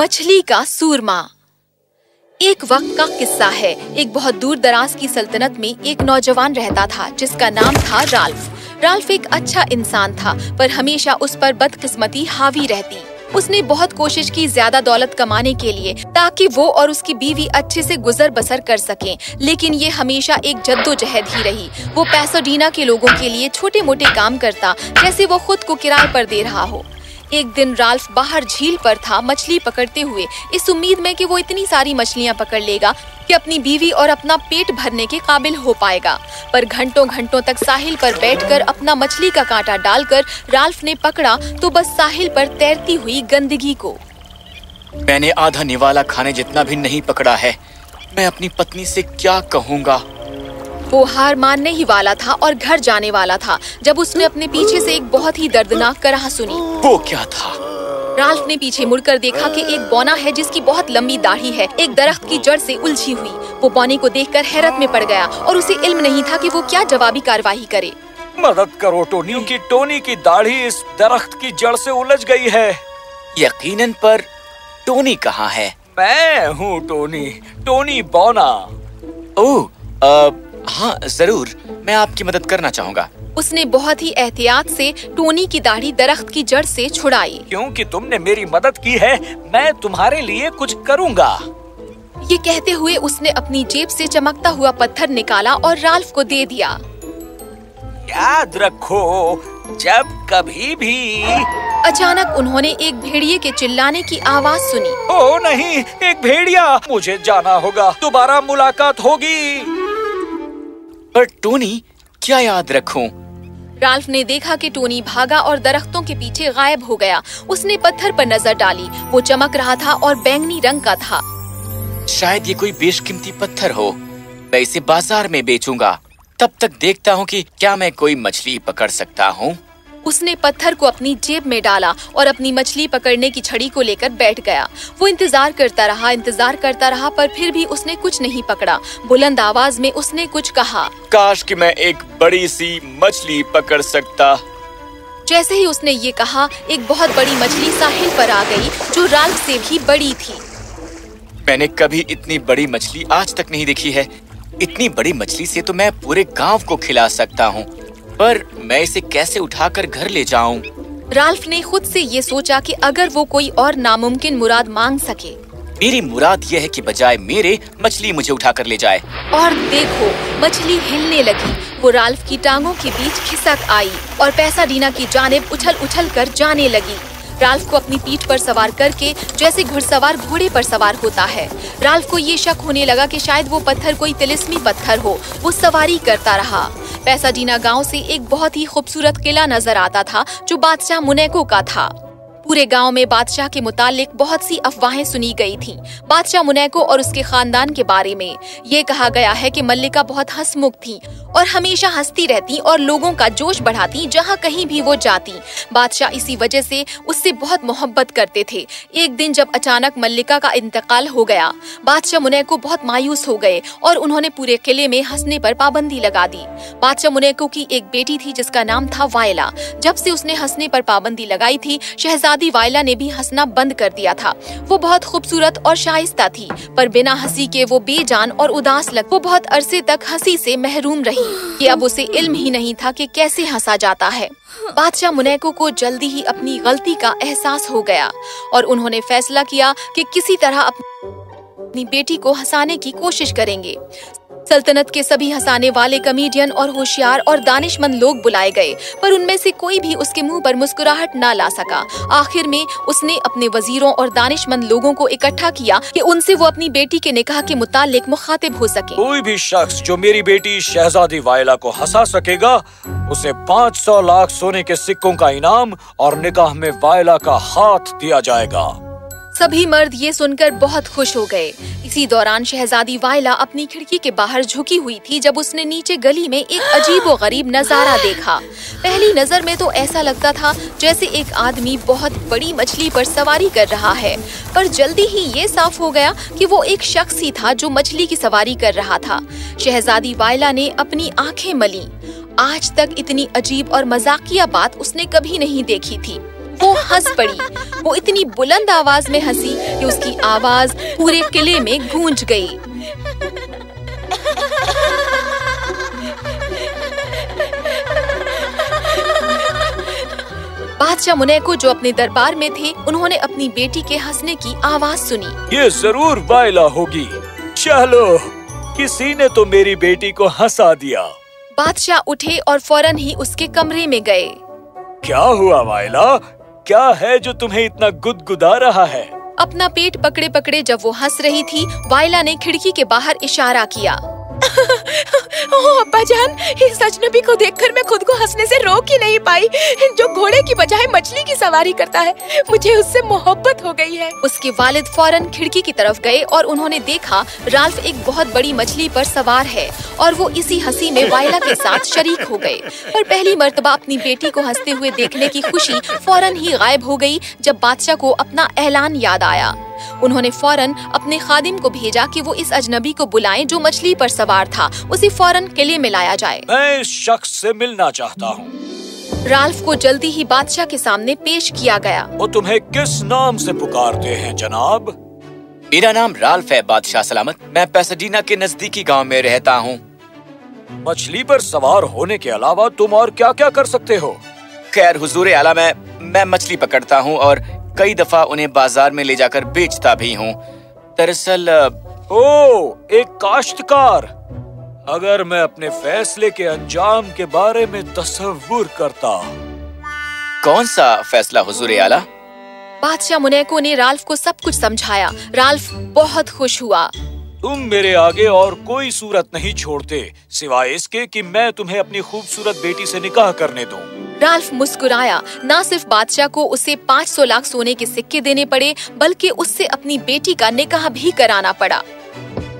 मछली का सूरमा। एक वक्त का किस्सा है। एक बहुत दूर दराज की सल्तनत में एक नौजवान रहता था, जिसका नाम था राल्फ। राल्फ एक अच्छा इंसान था, पर हमेशा उस पर बदकिस्मती हावी रहती। उसने बहुत कोशिश की ज़्यादा दौलत कमाने के लिए, ताकि वो और उसकी बीवी अच्छे से गुजर बसर कर सकें, लेकिन ये हमेशा एक जद्दोजहद ही रही। वो पैसोडीना के लोगों के लिए छोटे मोटे काम करता, जैसे वो खुद को किराए पर दे रहा हो। एक दिन राल्फ बाहर झील पर था, मछली पकड़ते हुए। इस उम्मीद में कि वो इतनी सारी मछलियाँ पकड़ लेगा कि अपनी बीवी और अपना पेट भरने के काबिल हो पाएगा। पर घंटों घंटों तक साहिल पर बैठकर अपना मछली का कांटा डालकर राल्फ ने पकड़ा तो बस साहिल पर तैरती हुई गंदगी को। मैंने आधा निवाला खाने जितना भी नहीं पकड़ा है, मैं अपनी पत्नी से क्या कहूँगा? वो हार मानने ही वाला था और घर जाने वाला था जब उसने अपने पीछे से एक बहुत ही दर्दनाक कराह सुनी। वो क्या था? राल्फ ने पीछे मुड़कर देखा कि एक बौना है जिसकी बहुत लंबी दाढ़ी है एक दरख्त की जड़ से उलझी हुई। वो बौने को देखकर हैरत में पड़ गया और उसे इल्म नहीं था कि वो क्या जवाबी कार्रवाई करे। मदद करो टोनी की टोनी की दाढ़ी इस दरख्त की जड़ से उलझ गई है। यकीनन पर टोनी कहाँ है? मैं हूँ टोनी टोनी बौना। ओह अ, हाँ ज़रूर। मैं आपकी मदद करना चाहूँगा। उसने बहुत ही एहतियात से टोनी की दाढ़ी दरख्त की जड़ से छुड़ाई। क्योंकि तुमने मेरी मदद की है मैं तुम्हारे लिए कुछ करूँगा। ये कहते हुए उसने अपनी जेब से चमकता हुआ पत्थर निकाला और राल्फ को दे दिया। याद रखो जब कभी भी अचानक उन्होंने एक भेड़िए के चिल्लाने की आवाज़ सुनी। ओ नहीं एक भेड़िया मुझे जाना होगा। दोबारा मुलाकात होगी। पर टोनी क्या याद रखूँ? राल्फ ने देखा कि टोनी भागा और दरख्तों के पीछे गायब हो गया। उसने पत्थर पर नज़र डाली। वो चमक रहा था और बैंगनी रंग का था। शायद ये कोई बेशकीमती पत्थर हो। मैं इसे बाज़ार में बेचूँगा। तब तक देखता हूँ कि क्या मैं कोई मछली पकड़ सकता हूँ। उसने पत्थर को अपनी जेब में डाला और अपनी मछली पकड़ने की छड़ी को लेकर बैठ गया। वो इंतज़ार करता रहा इंतज़ार करता रहा पर फिर भी उसने कुछ नहीं पकड़ा। बुलंद आवाज़ में उसने कुछ कहा। काश कि मैं एक बड़ी सी मछली पकड़ सकता। जैसे ही उसने ये कहा एक बहुत बड़ी मछली साहिल पर आ गई जो राल्फ से भी बड़ी थी। मैंने कभी इतनी बड़ी मछली आज तक नहीं देखी है। इतनी बड़ी मछली से तो मैं पूरे गाँव को खिला सकता हूँ। पर मैं इसे कैसे उठाकर घर ले जाऊँ? राल्फ ने खुद से ये सोचा कि अगर वो कोई और नामुमकिन मुराद मांग सके। मेरी मुराद यह है कि बजाय मेरे मछली मुझे उठाकर ले जाए। और देखो मछली हिलने लगी। वो राल्फ की टांगों के बीच खिसक आई और पैसा डीना की जानिब उछल उछल कर जाने लगी। राल्फ को अपनी पीठ पर सवार करके जैसे घुड़सवार घोड़े पर सवार होता है। राल्फ को ये शक होने लगा कि शायद वो पत्थर कोई तिलिस्मी पत्थर हो। वो सवारी करता रहा। पैसाडीना गाँव से एक बहुत ही खूबसूरत किला नज़र आता था, जो बादशाह मुनेको का था। पूरे गाँव में बादशाह के मुतालिक बहुत सी अफवाहें सुनी गई थीं। बादशाह मुनैको और उसके खानदान के बारे में। ये कहा गया है कि मल्लिका बहुत हंसमुख थी और हमेशा हंसती रहती और लोगों का जोश बढ़ाती जहाँ कहीं भी वो जाती। बादशाह इसी वजह से उससे बहुत मोहब्बत करते थे। एक दिन जब अचानक मल्लिका का इंतकाल हो गया, बादशाह मुनैको बहुत मायूस हो गए और उन्होंने पूरे किले में हंसने पर पाबंदी लगा दी। बादशाह मुनैको की एक बेटी थी जिसका नाम था वायला। जब से उसने हंसने पर पाबंदी लगाई थी, शहजाद दादी वायला ने भी हंसना बंद कर दिया था। वो बहुत खूबसूरत और शाइस्ता थी, पर बिना हँसी के वो बेजान और उदास लग वो बहुत अरसे तक हँसी से महरूम रही। कि अब उसे इल्म ही नहीं था कि कैसे हंसा जाता है। बादशाह मुनैको को जल्दी ही अपनी गलती का एहसास हो गया, और उन्होंने फैसला किया कि किसी तरह अपनी बेटी को हंसाने की कोशिश करेंगे। सल्तनत के सभी हंसाने वाले कमेडियन और होशियार और दानिशमंद लोग बुलाए गए, पर उनमें से कोई भी उसके मुँह पर मुस्कुराहट न ला सका। आखिर में उसने अपने वजीरों और दानिशमंद लोगों को इकट्ठा किया कि उनसे वो अपनी बेटी के निकाह के मुतालिक मुखातिब हो सके। कोई भी शख्स जो मेरी बेटी शहजादी वायला को हंसा सकेगा, उसे 500 लाख सोने के सिक्कों का इनाम और निकाह में वायला का हाथ दिया जाएगा। सभी मर्द ये सुनकर बहुत खुश हो गए। इसी दौरान शहजादी वायला अपनी खिड़की के बाहर झुकी हुई थी जब उसने नीचे गली में एक अजीब गरीब नज़ारा देखा। पहली नज़र में तो ऐसा लगता था जैसे एक आदमी बहुत बड़ी मछली पर सवारी कर रहा है, पर जल्दी ही ये साफ़ हो गया कि वो एक शख्स ही था जो मछली की सवारी कर रहा था। शहजादी वायला ने अपनी आँखें मली। आज तक इतनी अजीब और मजाकिया बात उसने कभी नहीं देखी थी। वो हंस पड़ी। वो इतनी बुलंद आवाज़ में हँसी कि उसकी आवाज़ पूरे किले में गूंज गई। बादशाह मुनैको जो अपने दरबार में थे उन्होंने अपनी बेटी के हंसने की आवाज़ सुनी। ये ज़रूर वायला होगी। चलो किसी ने तो मेरी बेटी को हंसा दिया। बादशाह उठे और फ़ौरन ही उसके कमरे में गए। क्या हुआ वायला? क्या है जो तुम्हें इतना गुदगुदा रहा है? अपना पेट पकड़े पकड़े जब वो हंस रही थी, वायला ने खिड़की के बाहर इशारा किया। ओह अब्बा जान इस अजनबी को देखकर मैं खुद को हंसने से रोक ही नहीं पाई। जो घोड़े की बजाय मछली की सवारी करता है, मुझे उससे मोहब्बत हो गई है। उसके वालिद फ़ौरन खिड़की की तरफ़ गए और उन्होंने देखा, राल्फ एक बहुत बड़ी मछली पर सवार है और वो इसी हँसी में वायला के साथ शरीक हो गए। पर पहली मर्तबा अपनी बेटी को हँसते हुए देखने की खुशी फ़ौरन ही गायब हो गई, जब बादशाह को अपना ऐलान याद आया। उन्होंने फ़ौरन अपने खादिम को भेजा कि वो इस अजनबी को बुलाएँ जो मछली पर सवार था। उसे फ़ौरन किले में लाया जाए। मैं इस शख्स से मिलना चाहता हूँ। राल्फ को जल्दी ही बादशाह के सामने पेश किया गया। वो तुम्हें किस नाम से पुकारते हैं जनाब? मेरा नाम राल्फ है बादशाह सलामत। मैं पैसाडीना के नजदीकी गाँव में रहता हूँ। मछली पर सवार होने के अलावा तुम और क्या क्या कर सकते हो? खैर हुजूर आला मैं मैं मछली पकड़ता हूँ और कई दफ़ा उन्हें बाज़ार में ले जाकर बेचता भी हूँ। दरअसल ओ एक काश्तकार। अगर मैं अपने फैसले के अंजाम के बारे में तस्वुर करता। कौन सा फैसला हुजूर आला? बादशाह मुनैको ने राल्फ को सब कुछ समझाया। राल्फ बहुत खुश हुआ। तुम मेरे आगे और कोई सूरत नहीं छोड़ते सिवाय इसके कि मैं तुम्हें अपनी खूबसूरत बेटी से निकाह करने दूँ। राल्फ मुस्कुराया। न सिर्फ़ बादशाह को उसे 500 लाख सोने के सिक्के देने पड़े बल्कि उससे अपनी बेटी का निकाह भी कराना पड़ा।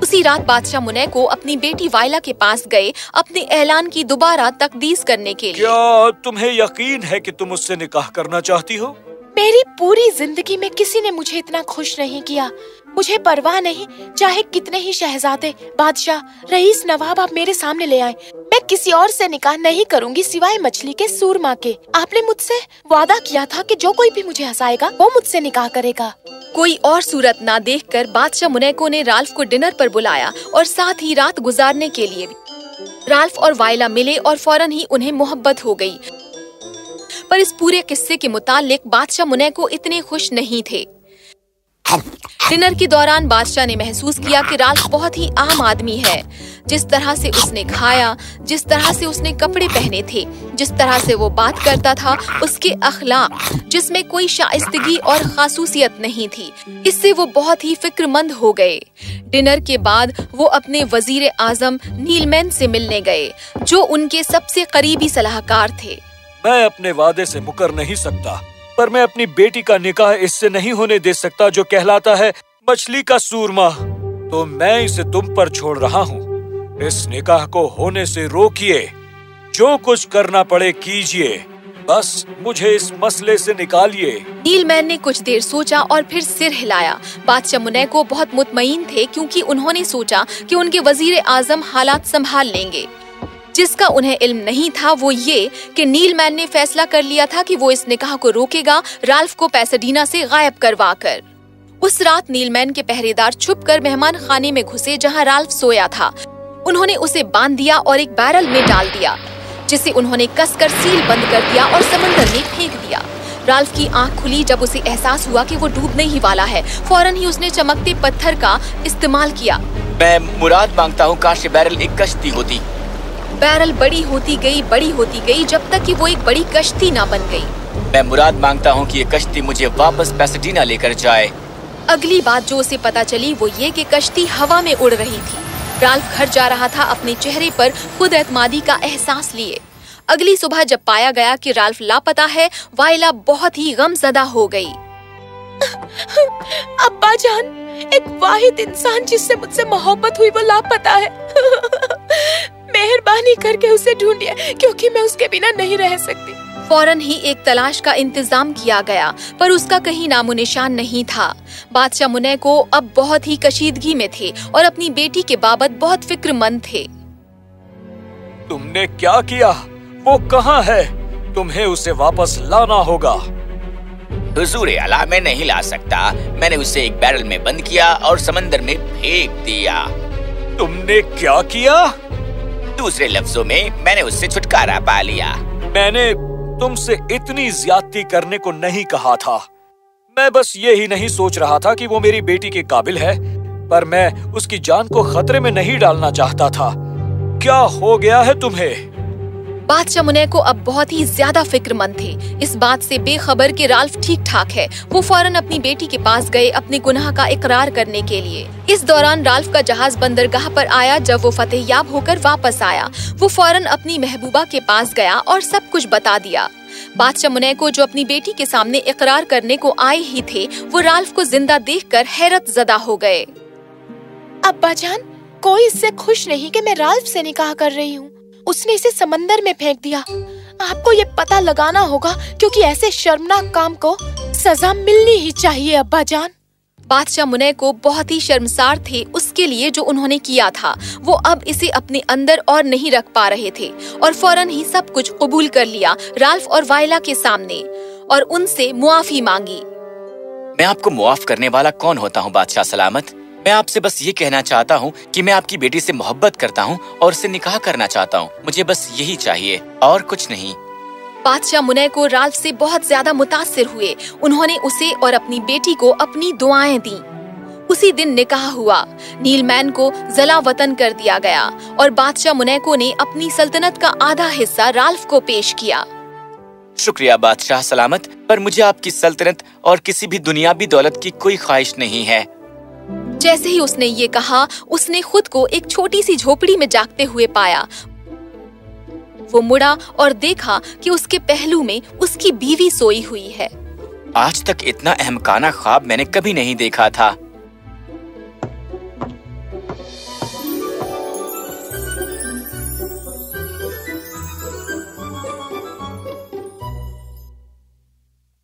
उसी रात बादशाह मुनै को अपनी बेटी वायला के पास गए अपने ऐलान की दोबारा तकदीस करने के लिए। क्या तुम्हें यकीन है कि तुम उससे निकाह करना चाहती हो? मेरी पूरी ज़िंदगी में किसी ने मुझे इतना खुश नहीं किया। मुझे परवाह नहीं, चाहे कितने ही शहजादे, बादशाह, रईस नवाब आप मेरे सामने ले आए। मैं किसी और से निकाह नहीं करूँगी सिवाय मछली के सूरमा के। आपने मुझसे वादा किया था कि जो कोई भी मुझे हंसाएगा, वो मुझसे निकाह करेगा। कोई और सूरत ना देखकर बादशाह मुनैको ने राल्फ को डिनर पर बुलाया और साथ ही रात गुजारने के लिए भी। राल्फ और वायला मिले और फ़ौरन ही उन्हें मोहब्बत हो गई। पर इस पूरे किस्से के मुतालिक बादशाह मुनैको इतने खुश नहीं थे। डिनर के दौरान बादशाह ने महसूस किया कि राल्फ बहुत ही आम आदमी है। जिस तरह से उसने खाया, जिस तरह से उसने कपड़े पहने थे, जिस तरह से वो बात करता था, उसके अखलाक, जिसमें कोई शाइस्तगी और खासूसियत नहीं थी, इससे वो बहुत ही फिक्रमंद हो गए। डिनर के बाद वो अपने वज़ीर आज़म नीलमैन से मिलने गए, जो उनके सबसे करीबी सलाहकार थे। मैं अपने वादे से मुकर नहीं सकता। पर मैं अपनी बेटी का निकाह इससे नहीं होने दे सकता जो कहलाता है मछली का सूरमा। तो मैं इसे तुम पर छोड़ रहा हूँ। इस निकाह को होने से रोकिए। जो कुछ करना पड़े कीजिए। बस मुझे इस मसले से निकालिए। नीलमैन ने कुछ देर सोचा और फिर सिर हिलाया। बादशाह मुनै को बहुत मुतमईन थे क्योंकि उन्होंने सोचा कि उनके वज़ीर आज़म हालात संभाल लेंगे। जिसका उन्हें इल्म नहीं था, वो ये कि नीलमैन ने फैसला कर लिया था कि वो इस निकाह को रोकेगा, राल्फ को पैसाडीना से गायब करवा कर उस रात नीलमैन के पहरेदार छुप कर मेहमान खाने में घुसे जहाँ राल्फ सोया था। उन्होंने उसे बाँध दिया और एक बैरल में डाल दिया, जिसे उन्होंने कसकर सील बंद कर दिया और समंदर में फेंक दिया। राल्फ की आँख खुली जब उसे एहसास हुआ कि वो डूबने ही वाला है। फ़ौरन ही उसने चमकते पत्थर का इस्तेमाल किया। मैं मुराद माँगता हूँ काश बैरल एक कश्ती होती। बैरल बड़ी होती गई बड़ी होती गई जब तक कि वो एक बड़ी कश्ती ना बन गई। मैं मुराद माँगता हूँ कि ये कश्ती मुझे वापस पैसाडीना लेकर जाए। अगली बात जो उसे पता चली वो ये कि कश्ती हवा में उड़ रही थी। राल्फ घर जा रहा था अपने चेहरे पर खुद एतमादी का एहसास लिए। अगली सुबह जब पाया गया कि राल्फ लापता है वाइला बहुत ही गमजदा हो गई। अब्बा जान एक वाहिद इंसान जिससे मुझसे मोहब्बत हुई वो लापता है। मेहरबानी करके उसे ढूंढिए क्योंकि मैं उसके बिना नहीं रह सकती। फ़ौरन ही एक तलाश का इंतज़ाम किया गया पर उसका कहीं नामो निशान नहीं था। बादशाह मुनै को अब बहुत ही कशीदगी में थे और अपनी बेटी के बाबत बहुत फिक्रमंद थे। तुमने क्या किया? वो कहाँ है? तुम्हें उसे वापस लाना होगा। हुजूर आला मैं नहीं ला सकता। मैंने उसे एक बैरल में बंद किया और समंदर में फेंक दिया। तुमने क्या किया? दूसरे लफ्जों में मैंने उससे छुटकारा पा लिया। मैंने तुमसे इतनी ज्यादती करने को नहीं कहा था। मैं बस ये ही नहीं सोच रहा था कि वो मेरी बेटी के काबिल है, पर मैं उसकी जान को खतरे में नहीं डालना चाहता था। क्या हो गया है तुम्हें? बादशाह मुनय को अब बहुत ही ज़्यादा फिक्रमंद थे। इस बात से बेखबर कि राल्फ ठीक ठाक है। वो फ़ौरन अपनी बेटी के पास गए अपने गुनाह का इकरार करने के लिए। इस दौरान राल्फ का जहाज़ बंदरगाह पर आया जब वो फतेहयाब होकर वापस आया। वो फ़ौरन अपनी महबूबा के पास गया और सब कुछ बता दिया। बादशाह मुनय को जो अपनी बेटी के सामने इकरार करने को आए ही थे, वो राल्फ को ज़िंदा देखकर हैरत जदा हो गए। अब्बा जान कोई इससे खुश नहीं कि मैं राल्फ से निकाह कर रही हूँ। उसने इसे समंदर में फेंक दिया। आपको ये पता लगाना होगा क्योंकि ऐसे शर्मनाक काम को सजा मिलनी ही चाहिए अब्बा जान बादशाह मुनय को बहुत ही शर्मसार थे उसके लिए जो उन्होंने किया था। वो अब इसे अपने अंदर और नहीं रख पा रहे थे और फ़ौरन ही सब कुछ कबूल कर लिया राल्फ और वायला के सामने और उनसे मुआफी मांगी। मैं आपको मुआफ करने वाला कौन होता हूँ बादशाह सलामत? मैं आपसे बस ये कहना चाहता हूँ कि मैं आपकी बेटी से मोहब्बत करता हूँ और उसे निकाह करना चाहता हूँ। मुझे बस यही चाहिए और कुछ नहीं। बादशाह मुनय को राल्फ से बहुत ज़्यादा मुतासिर हुए। उन्होंने उसे और अपनी बेटी को अपनी दुआएँ दी। उसी दिन निकाह हुआ। नीलमैन को जला वतन कर दिया गया और बादशाह मुनैको ने अपनी सल्तनत का आधा हिस्सा राल्फ को पेश किया। शुक्रिया बादशाह सलामत पर मुझे आपकी सल्तनत और किसी भी दुनियावी दौलत की कोई ख्वाहिश नहीं है। जैसे ही उसने ये कहा, उसने खुद को एक छोटी सी झोपड़ी में जागते हुए पाया। वो मुड़ा और देखा कि उसके पहलू में उसकी बीवी सोई हुई है। आज तक इतना अहमकाना ख्वाब मैंने कभी नहीं देखा था।